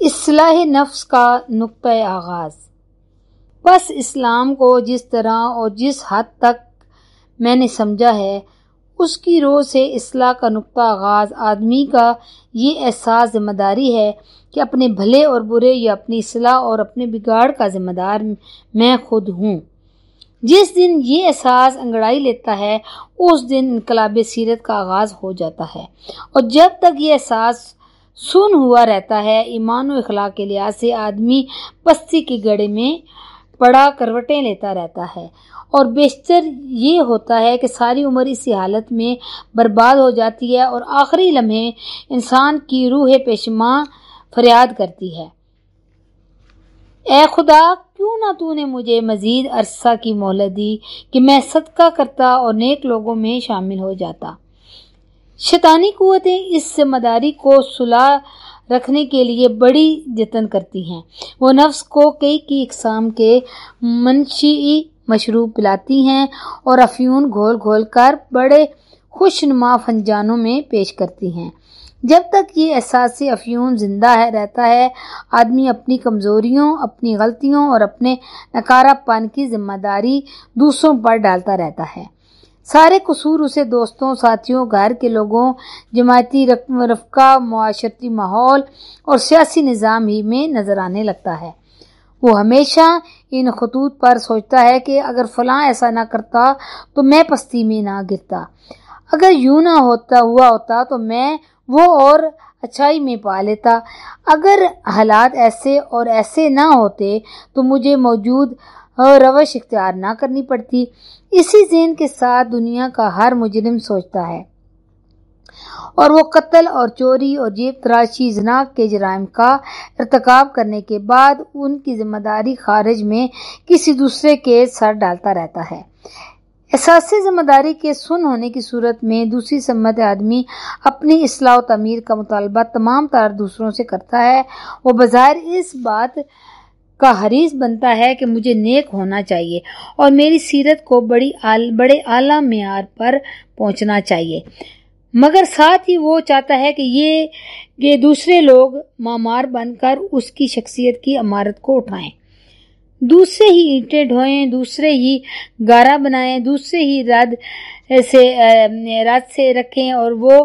اصلاح نفس کا نقطۂ آغاز۔ بس اسلام کو جس طرح اور جس حد تک میں نے سمجھا ہے، اس کی رو سے اصلاح کا نقطہ آغاز آدمی کا یہ احساس ذمہ داری ہے کہ اپنے بھلے اور برے یا اپنی اصلاح اور اپنے بگاڑ کا ذمہ دار میں خود ہوں۔ جس دن یہ احساس انگڑائی لیتا ہے، اس دن انقلاب سیرت کا آغاز ہو جاتا ہے۔ اور جب تک یہ احساس سن ہوا رہتا ہے۔ ایمان و اخلاق کے لحاظ سے آدمی پستی کے گڑے میں پڑا کروٹیں لیتا رہتا ہے۔ اور بیشتر یہ ہوتا ہے کہ ساری عمر اسی حالت میں برباد ہو جاتی ہے اور آخری لمحے انسان کی روح پیشماں فریاد کرتی ہے۔ اے خدا، کیوں نہ تو نے مجھے مزید عرصہ کی مہلت دی کہ میں صدقہ کرتا اور نیک لوگوں میں شامل ہو جاتا۔ شیطانی قوتیں اس ذمہ داری کو صلاح رکھنے کے لیے بڑی جتن کرتی ہیں۔ وہ نفس کو کئی کی اقسام کے منشی مشروب پلاتی ہیں اور افیون گھول گھول کر بڑے خوش نما فنجانوں میں پیش کرتی ہیں۔ جب تک یہ احساس افیون زندہ ہے، رہتا ہے، آدمی اپنی کمزوریوں، اپنی غلطیوں اور اپنے نکارا پن کی ذمہ داری دوسروں پر ڈالتا رہتا ہے۔ سارے قصور اسے دوستوں، ساتھیوں، گھر کے لوگوں، جماعتی رفقہ، معاشرتی ماحول اور سیاسی نظام ہی میں نظر آنے لگتا ہے۔ وہ ہمیشہ ان خطوط پر سوچتا ہے کہ اگر فلاں ایسا نہ کرتا تو میں پستی میں نہ گرتا۔ اگر یوں نہ ہوتا، ہوا ہوتا تو میں وہ اور اچھائی میں پا لیتا۔ اگر حالات ایسے اور ایسے نہ ہوتے تو مجھے موجود روش اختیار نہ کرنی پڑتی۔ اسی ذہن کے ساتھ دنیا کا ہر مجرم سوچتا ہے۔ اور وہ قتل اور چوری اور جیب تراشی زناق کے جرائم کا ارتکاب کرنے کے بعد ان کی ذمہ داری خارج میں کسی دوسرے کے سر ڈالتا رہتا ہے۔ احساس ذمہ داری کے سن ہونے کی صورت میں دوسری سمت آدمی اپنی اصلاح و تعمیر کا مطالبہ تمام تار دوسروں سے کرتا ہے۔ وہ بظاہر اس بات کا حریص بنتا ہے کہ مجھے نیک ہونا چاہیے اور میری سیرت کو بڑی آل، بڑے اعلیٰ معیار پر پہنچنا چاہیے۔ مگر ساتھ ہی وہ چاہتا ہے کہ یہ یہ دوسرے لوگ مامار بن کر اس کی شخصیت کی عمارت کو اٹھائیں۔ دوسرے ہی اینٹیں ڈھوئیں، دوسرے ہی گارا بنائیں، دوسرے ہی رد سے رد سے رکھیں اور وہ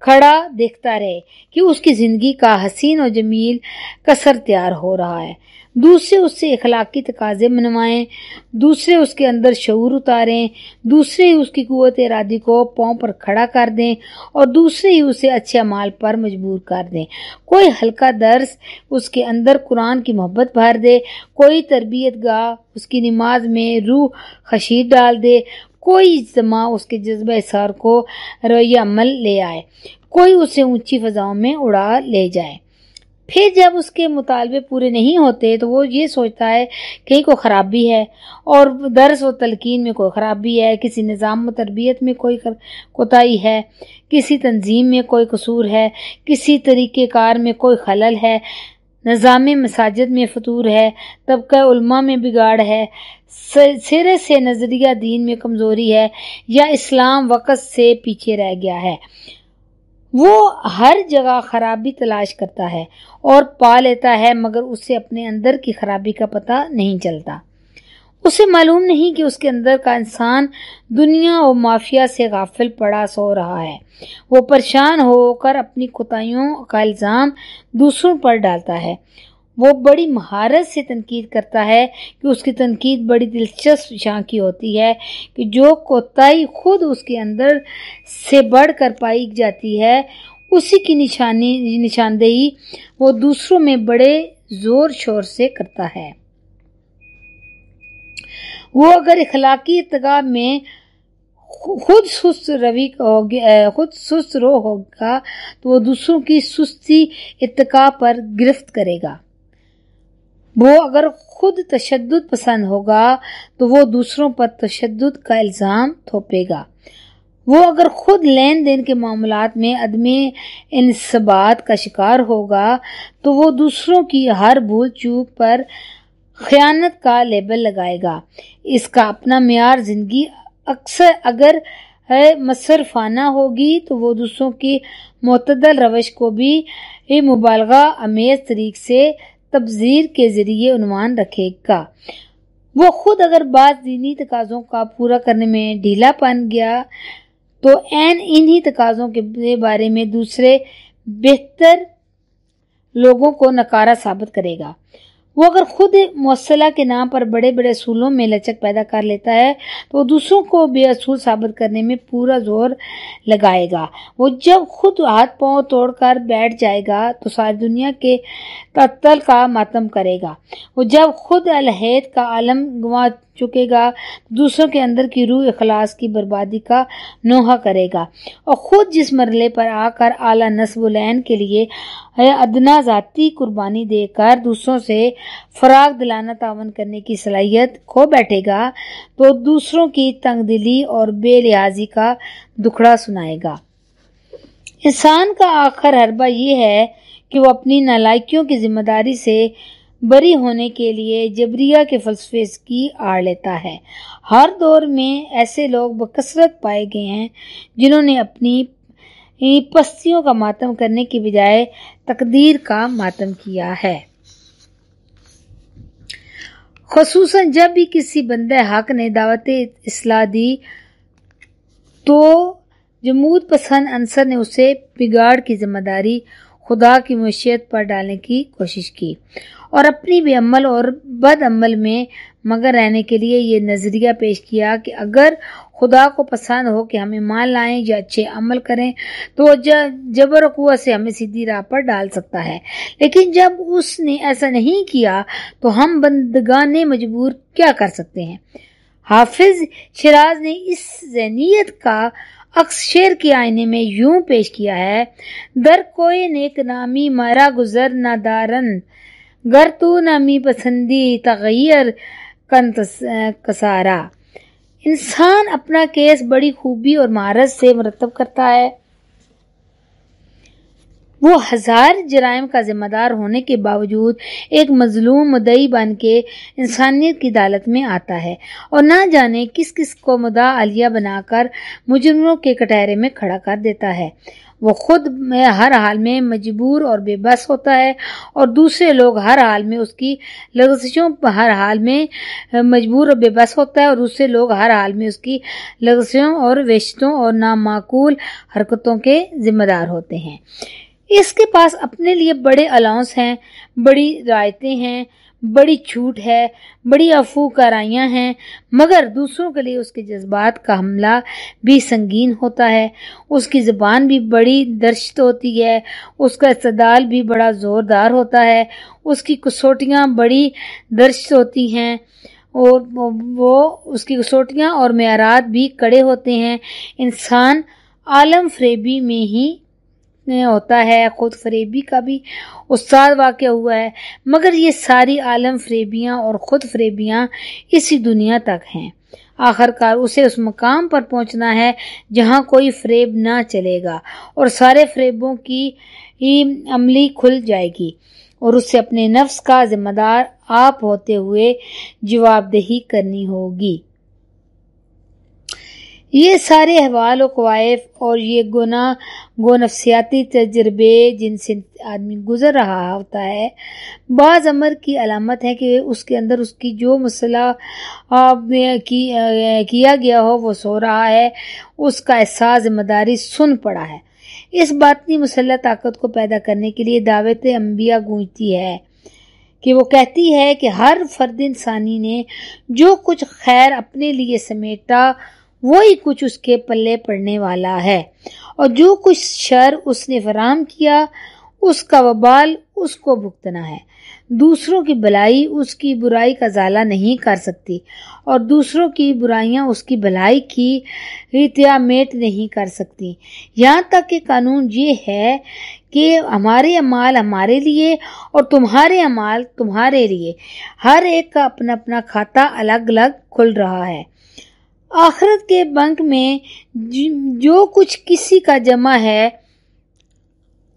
کھڑا دیکھتا رہے کہ اس کی زندگی کا حسین و جمیل کثر تیار ہو رہا ہے۔ دوسرے اس سے اخلاقی تقاضے منوائیں، دوسرے اس کے اندر شعور اتاریں، دوسرے ہی اس کی قوت ارادی کو پاؤں پر کھڑا کر دیں اور دوسرے ہی اسے اچھے امال پر مجبور کر دیں۔ کوئی ہلکا درس اس کے اندر قرآن کی محبت بھر دے، کوئی تربیت گاہ اس کی نماز میں روح خشید ڈال دے، کوئی اجتماع اس کے جذبہ اثار کو رویہ عمل لے آئے، کوئی اسے اونچی فضاؤں میں اڑا لے جائے۔ پھر جب اس کے مطالبے پورے نہیں ہوتے تو وہ یہ سوچتا ہے کہیں کوئی خرابی ہے اور درس و تلقین میں کوئی خرابی ہے، کسی نظام و تربیت میں کوئی کوتاہی ہے، کسی تنظیم میں کوئی قصور ہے، کسی طریقہ کار میں کوئی خلل ہے، نظام مساجد میں فطور ہے، طبقہ علماء میں بگاڑ ہے سرے سے نظریہ دین میں کمزوری ہے یا اسلام وقت سے پیچھے رہ گیا ہے۔ وہ ہر جگہ خرابی تلاش کرتا ہے اور پا لیتا ہے مگر اسے اپنے اندر کی خرابی کا پتہ نہیں چلتا۔ اسے معلوم نہیں کہ اس کے اندر کا انسان دنیا اور مافیا سے غافل پڑا سو رہا ہے۔ وہ پریشان ہو کر اپنی کوتاہیوں کا الزام دوسروں پر ڈالتا ہے۔ وہ بڑی مہارت سے تنقید کرتا ہے کہ اس کی تنقید بڑی دلچسپ شاں کی ہوتی ہے کہ جو کوتاہی خود اس کے اندر سے بڑھ کر پائی جاتی ہے، اسی کی نشانی، نشاندہی وہ دوسروں میں بڑے زور شور سے کرتا ہے۔ وہ اگر اخلاقی ارتقا میں خود سست روی خود سست رو ہوگا تو وہ دوسروں کی سستی ارتقا پر گرفت کرے گا۔ وہ اگر خود تشدد پسند ہوگا تو وہ دوسروں پر تشدد کا الزام تھوپے گا۔ وہ اگر خود لین دین کے معاملات میں عدم انصبات کا شکار ہوگا تو وہ دوسروں کی ہر بھول چوک پر خیانت کا لیبل لگائے گا۔ اس کا اپنا معیار زندگی اکثر اگر مصرفانہ ہوگی تو وہ دوسروں کی معتدل روش کو بھی مبالغہ امیز طریق سے تبذیر کے ذریعے عنوان رکھے گا۔ وہ خود اگر بعض دینی تقاضوں کا پورا کرنے میں ڈھیلا پن گیا تو این انہی تقاضوں کے بارے میں دوسرے بہتر لوگوں کو نکارا ثابت کرے گا۔ وہ اگر خود موصلہ کے نام پر بڑے بڑے اصولوں میں لچک پیدا کر لیتا ہے تو وہ دوسروں کو بے اصول ثابت کرنے میں پورا زور لگائے گا۔ وہ جب خود ہاتھ پاؤں توڑ کر بیٹھ جائے گا تو ساری دنیا کے تعطل کا ماتم کرے گا۔ وہ جب خود الحید کا عالم گنوا چکے گا دوسروں کے اندر کی روح اخلاص کی بربادی کا نوحہ کرے گا۔ اور خود جس مرلے پر آ کر اعلیٰ نصب العین کے لیے ادنا ذاتی قربانی دے کر دوسروں سے فراغ دلانا تعاون کرنے کی صلاحیت کھو بیٹھے گا، تو دوسروں کی تنگ دلی اور بے لحاظی کا دکھڑا سنائے گا۔ انسان کا آخر حربہ یہ ہے کہ وہ اپنی نالائکیوں کی ذمہ داری سے بری ہونے کے لیے جبریہ کے فلسفے کی آڑ لیتا ہے۔ ہر دور میں ایسے لوگ بکثرت پائے گئے ہیں جنہوں نے اپنی پستیوں کا ماتم کرنے کی بجائے تقدیر کا ماتم کیا ہے۔ خصوصاً جب بھی کسی بندہ حق نے دعوت اصلاح دی تو جمود پسند عنصر نے اسے بگاڑ کی ذمہ داری خدا کی معیشت پر ڈالنے کی کوشش کی اور اپنی بھی عمل اور بد عمل میں مگر رہنے کے لیے یہ نظریہ پیش کیا کہ اگر خدا کو پسند ہو کہ ہمیں مان لائیں یا اچھے عمل کریں تو جبر قوت سے ہمیں سیدھی راہ پر ڈال سکتا ہے۔ لیکن جب اس نے ایسا نہیں کیا تو ہم بندگان مجبور کیا کر سکتے ہیں۔ حافظ شراز نے اس ذہنیت کا عکس شیر کے آئینے میں یوں پیش کیا ہے، در کوئی نیک نامی مارا گزر نہ گر تو نامی پسندی تغیر کسارا. انسان اپنا کیس بڑی خوبی اور مہارت سے مرتب کرتا ہے۔ وہ ہزار جرائم کا ذمہ دار ہونے کے باوجود ایک مظلوم مدعی بن کے انسانیت کی عدالت میں آتا ہے اور نہ جانے کس کس کو مدعا علیہ بنا کر مجرموں کے کٹہرے میں کھڑا کر دیتا ہے۔ وہ خود میں ہر حال میں مجبور اور بے بس ہوتا ہے اور دوسرے لوگ ہر حال میں اس کی لغزشوں ہر حال میں مجبور اور بے بس ہوتا ہے اور دوسرے لوگ ہر حال میں اس کی لغزشوں اور ویشتوں اور نامعقول حرکتوں کے ذمہ دار ہوتے ہیں۔ اس کے پاس اپنے لیے بڑے الاؤنس ہیں، بڑی رعایتیں ہیں، بڑی چھوٹ ہے، بڑی افو کارائیاں ہیں، مگر دوسروں کے لیے اس کے جذبات کا حملہ بھی سنگین ہوتا ہے۔ اس کی زبان بھی بڑی درشت ہوتی ہے، اس کا استدال بھی بڑا زوردار ہوتا ہے۔ اس کی کسوٹیاں بڑی درشت ہوتی ہیں اور وہ اس کی کسوٹیاں اور معیارات بھی کڑے ہوتے ہیں۔ انسان عالم فریبی میں ہی ہوتا ہے خود فریبی کا بھی استاد واقع ہوا ہے، مگر یہ ساری عالم فریبیاں اور خود فریبیاں اسی دنیا تک ہیں۔ آخر کار اسے اس مقام پر پہنچنا ہے جہاں کوئی فریب نہ چلے گا اور سارے فریبوں کی عملی کھل جائے گی اور اسے اپنے نفس کا ذمہ دار آپ ہوتے ہوئے جواب دہی کرنی ہوگی۔ یہ سارے احوال و قوائف اور یہ گناہ گو نفسیاتی تجربے جن سے آدمی گزر رہا ہوتا ہے، بعض عمر کی علامت ہے کہ اس کے اندر اس کی جو مسئلہ کیا گیا ہو، وہ سو رہا ہے، اس کا احساس ذمہ داری سن پڑا ہے۔ اس باطنی مسلح طاقت کو پیدا کرنے کے لیے دعوت انبیاء گونجتی ہے کہ وہ کہتی ہے کہ ہر فرد انسانی نے جو کچھ خیر اپنے لیے سمیٹا، وہی کچھ اس کے پلے پڑنے والا ہے۔ اور جو کچھ شر اس نے فراہم کیا، اس کا وبال اس کو بھگتنا ہے۔ دوسروں کی بلائی اس کی برائی کا زالہ نہیں کر سکتی، اور دوسروں کی برائیاں اس کی بھلائی کی میٹ نہیں کر سکتی۔ یہاں تک کہ قانون یہ ہے کہ ہمارے امال ہمارے لیے اور تمہارے امال تمہارے لیے۔ ہر ایک کا اپنا اپنا کھاتا الگ الگ کھل رہا ہے۔ آخرت کے بنک میں جو کچھ کسی کا جمع ہے،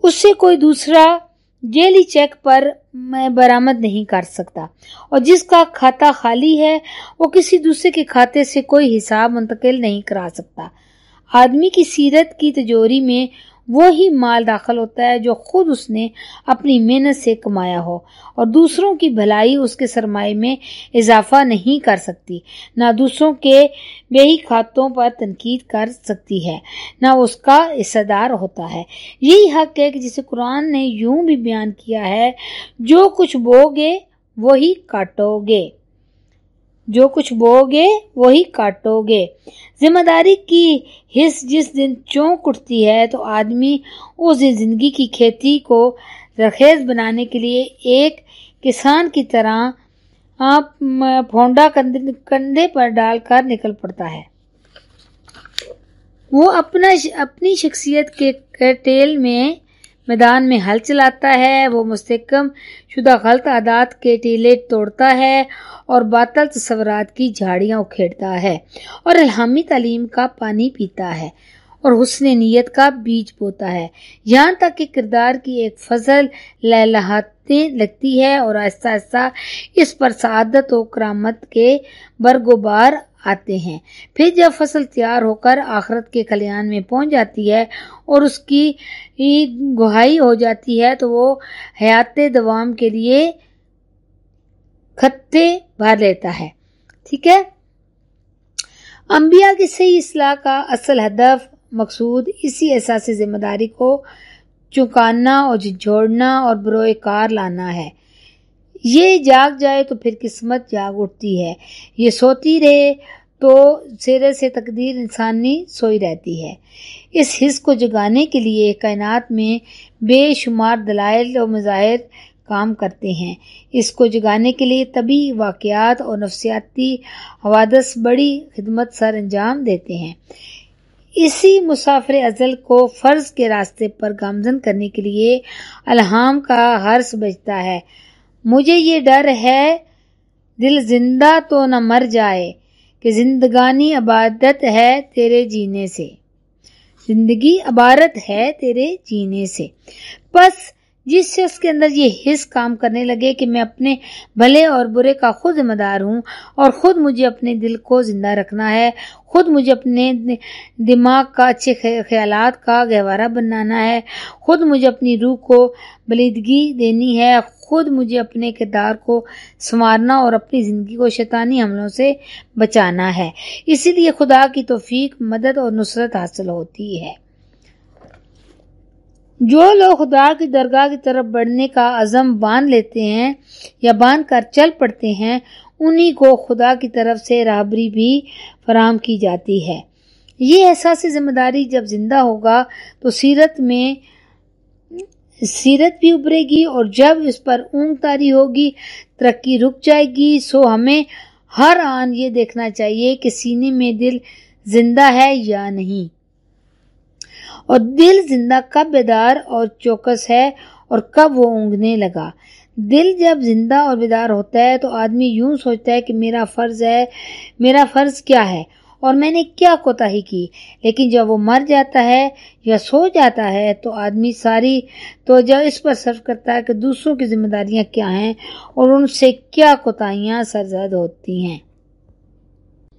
اس سے کوئی دوسرا جیلی چیک پر میں برآمد نہیں کر سکتا۔ اور جس کا کھاتا خالی ہے، وہ کسی دوسرے کے کھاتے سے کوئی حساب منتقل نہیں کرا سکتا۔ آدمی کی سیرت کی تجوری میں وہی مال داخل ہوتا ہے جو خود اس نے اپنی محنت سے کمایا ہو اور دوسروں کی بھلائی اس کے سرمایہ میں اضافہ نہیں کر سکتی، نہ دوسروں کے بے کھاتوں پر تنقید کر سکتی ہے، نہ اس کا حصہ دار ہوتا ہے۔ یہی حق ہے کہ جسے قرآن نے یوں بھی بیان کیا ہے، جو کچھ بو گے وہی کاٹو گے جو کچھ بو گے وہی کاٹو گے ذمہ داری کی حص جس دن چونک اٹھتی ہے تو آدمی اس دن زندگی کی کھیتی کو رخیز بنانے کے لیے ایک کسان کی طرح پھونڈا کندھے پر ڈال کر نکل پڑتا ہے۔ وہ اپنا اپنی شخصیت کے ٹیل میں میدان میں ہل چلاتا ہے، وہ مستحکم شدہ غلط عادات کے ٹیلے توڑتا ہے اور باطل تصورات کی جھاڑیاں اکھیڑتا ہے اور الہامی تعلیم کا پانی پیتا ہے اور حسن نیت کا بیج بوتا ہے۔ یہاں تک کہ کردار کی ایک فضل لہلاتے لگتی ہے اور آہستہ آہستہ اس پر سعادت و کرامت کے برگوبار آتے ہیں۔ پھر جب فصل تیار ہو کر آخرت کے کلیان میں پہنچ جاتی ہے اور اس کی گہائی ہو جاتی ہے، تو وہ حیات دوام کے لیے خطے بھر لیتا ہے۔ ٹھیک ہے؟ انبیاء کی صحیح اصلاح کا اصل ہدف، مقصود اسی احساس ذمہ داری کو چکانا اور جھوڑنا اور بروئے کار لانا ہے۔ یہ جاگ جائے تو پھر قسمت جاگ اٹھتی ہے۔ یہ سوتی رہے تو سیرے سے تقدیر انسانی سوئی رہتی ہے۔ اس حص کو جگانے کے لیے کائنات میں بے شمار دلائل و مظاہر کام کرتے ہیں۔ اس کو جگانے کے لیے طبی واقعات اور نفسیاتی حوادث بڑی خدمت سر انجام دیتے ہیں۔ اسی مسافر ازل کو فرض کے راستے پر گامزن کرنے کے لیے الہام کا حرص بجتا ہے۔ مجھے یہ ڈر ہے، دل زندہ تو نہ مر جائے، کہ زندگانی عبادت ہے تیرے جینے سے۔ زندگی عبارت ہے تیرے جینے سے۔ بس جس شخص کے اندر یہ حص کام کرنے لگے کہ میں اپنے بھلے اور برے کا خود ذمہ دار ہوں اور خود مجھے اپنے دل کو زندہ رکھنا ہے، خود مجھے اپنے دماغ کا اچھے خیالات کا گہوارہ بنانا ہے، خود مجھے اپنی روح کو بلیدگی دینی ہے خود مجھے اپنے کردار کو سنوارنا اور اپنی زندگی کو شیطانی حملوں سے بچانا ہے۔ اسی لیے خدا کی توفیق، مدد اور نصرت حاصل ہوتی ہے۔ جو لوگ خدا کی درگاہ کی طرف بڑھنے کا عزم باندھ لیتے ہیں یا باندھ کر چل پڑتے ہیں، انہی کو خدا کی طرف سے رابری بھی فراہم کی جاتی ہے۔ یہ احساس ذمہ داری جب زندہ ہوگا تو سیرت میں سیرت بھی ابھرے گی اور جب اس پر اونگ تاری ہوگی، ترقی رک جائے گی۔ سو ہمیں ہر آن یہ دیکھنا چاہیے کہ سینے میں دل زندہ ہے یا نہیں۔ اور دل زندہ کب بیدار اور چوکس ہے اور کب وہ اونگنے لگا۔ دل جب زندہ اور بیدار ہوتا ہے تو آدمی یوں سوچتا ہے کہ میرا فرض ہے، میرا فرض کیا ہے؟ اور میں نے کیا کوتا ہی کی؟ لیکن جب وہ مر جاتا ہے یا سو جاتا ہے تو آدمی ساری تو جب اس پر صرف کرتا ہے کہ دوسروں کی ذمہ داریاں کیا ہیں اور ان سے کیا کوتاہیاں سرزد ہوتی ہیں۔